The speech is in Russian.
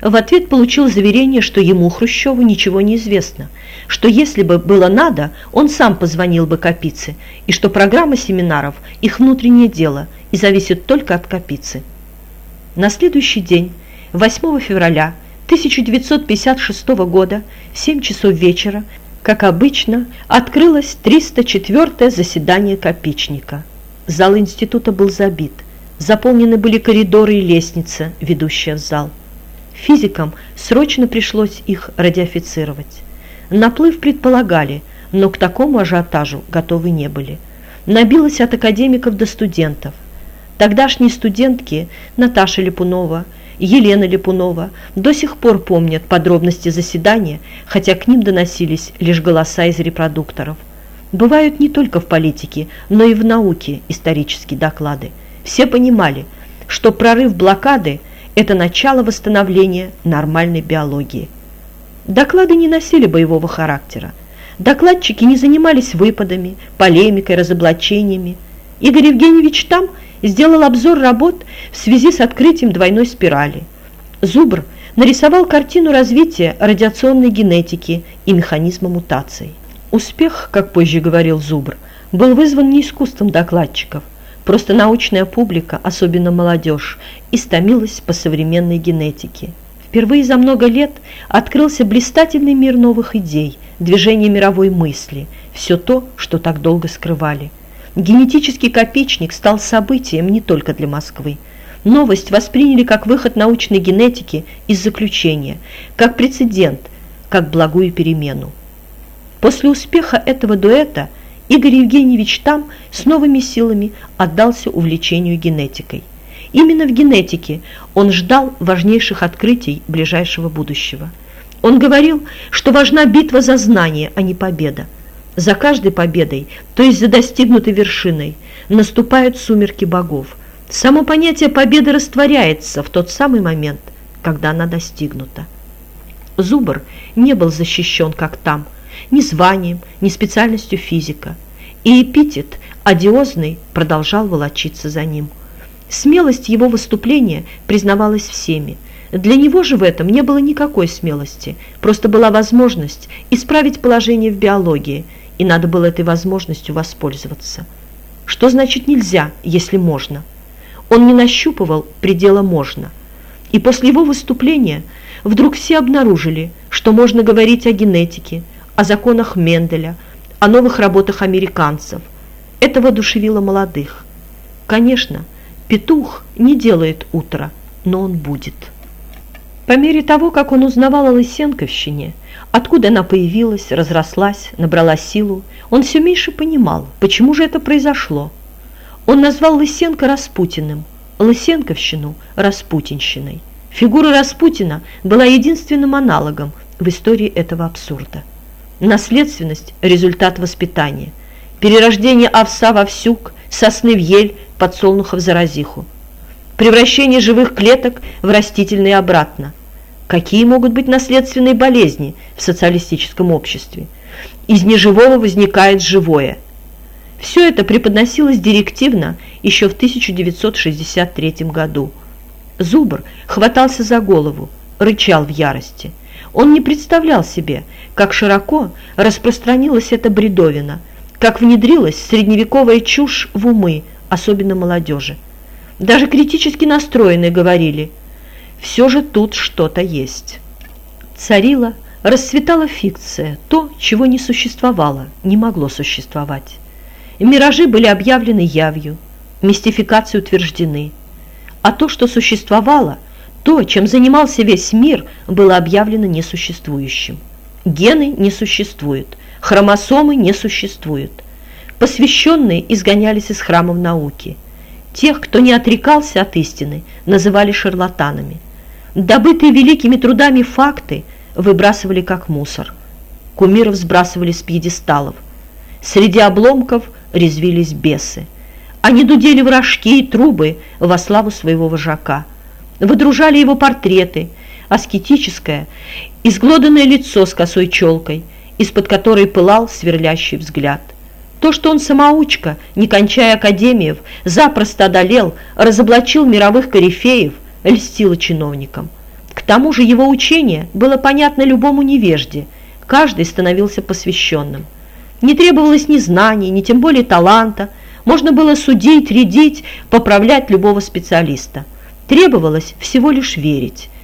в ответ получил заверение, что ему, Хрущеву, ничего не известно, что если бы было надо, он сам позвонил бы Капице, и что программа семинаров – их внутреннее дело и зависит только от Капицы. На следующий день, 8 февраля 1956 года, в 7 часов вечера, как обычно, открылось 304-е заседание Копичника. Зал института был забит. Заполнены были коридоры и лестница, ведущая в зал. Физикам срочно пришлось их радиофицировать. Наплыв предполагали, но к такому ажиотажу готовы не были. Набилось от академиков до студентов. Тогдашние студентки Наташа Липунова, Елена Липунова до сих пор помнят подробности заседания, хотя к ним доносились лишь голоса из репродукторов. Бывают не только в политике, но и в науке исторические доклады. Все понимали, что прорыв блокады – это начало восстановления нормальной биологии. Доклады не носили боевого характера. Докладчики не занимались выпадами, полемикой, разоблачениями. Игорь Евгеньевич там сделал обзор работ в связи с открытием двойной спирали. Зубр нарисовал картину развития радиационной генетики и механизма мутаций. Успех, как позже говорил Зубр, был вызван не искусством докладчиков – Просто научная публика, особенно молодежь, истомилась по современной генетике. Впервые за много лет открылся блистательный мир новых идей, движение мировой мысли, все то, что так долго скрывали. Генетический копеечник стал событием не только для Москвы. Новость восприняли как выход научной генетики из заключения, как прецедент, как благую перемену. После успеха этого дуэта Игорь Евгеньевич там с новыми силами отдался увлечению генетикой. Именно в генетике он ждал важнейших открытий ближайшего будущего. Он говорил, что важна битва за знание, а не победа. За каждой победой, то есть за достигнутой вершиной, наступают сумерки богов. Само понятие победы растворяется в тот самый момент, когда она достигнута. Зубр не был защищен, как там – ни званием, ни специальностью физика. И эпитет «одиозный» продолжал волочиться за ним. Смелость его выступления признавалась всеми. Для него же в этом не было никакой смелости, просто была возможность исправить положение в биологии, и надо было этой возможностью воспользоваться. Что значит нельзя, если можно? Он не нащупывал предела «можно». И после его выступления вдруг все обнаружили, что можно говорить о генетике, о законах Менделя, о новых работах американцев. Это воодушевило молодых. Конечно, петух не делает утро, но он будет. По мере того, как он узнавал о Лысенковщине, откуда она появилась, разрослась, набрала силу, он все меньше понимал, почему же это произошло. Он назвал Лысенко Распутиным, Лысенковщину – Распутинщиной. Фигура Распутина была единственным аналогом в истории этого абсурда. Наследственность – результат воспитания. Перерождение овса в овсюк, сосны в ель, подсолнуха в заразиху. Превращение живых клеток в растительные обратно. Какие могут быть наследственные болезни в социалистическом обществе? Из неживого возникает живое. Все это преподносилось директивно еще в 1963 году. Зубр хватался за голову, рычал в ярости. Он не представлял себе, как широко распространилась эта бредовина, как внедрилась средневековая чушь в умы, особенно молодежи. Даже критически настроенные говорили, все же тут что-то есть. Царила, расцветала фикция, то, чего не существовало, не могло существовать. Миражи были объявлены явью, мистификации утверждены, а то, что существовало, то, чем занимался весь мир, было объявлено несуществующим. Гены не существуют, хромосомы не существуют. Посвященные изгонялись из храмов науки. Тех, кто не отрекался от истины, называли шарлатанами. Добытые великими трудами факты выбрасывали как мусор. Кумиров сбрасывали с пьедесталов. Среди обломков резвились бесы. Они дудели в рожки и трубы во славу своего вожака. Выдружали его портреты, аскетическое, изглоданное лицо с косой челкой, из-под которой пылал сверлящий взгляд. То, что он самоучка, не кончая академиев, запросто одолел, разоблачил мировых корифеев, льстило чиновникам. К тому же его учение было понятно любому невежде, каждый становился посвященным. Не требовалось ни знаний, ни тем более таланта, можно было судить, рядить, поправлять любого специалиста. Требовалось всего лишь верить.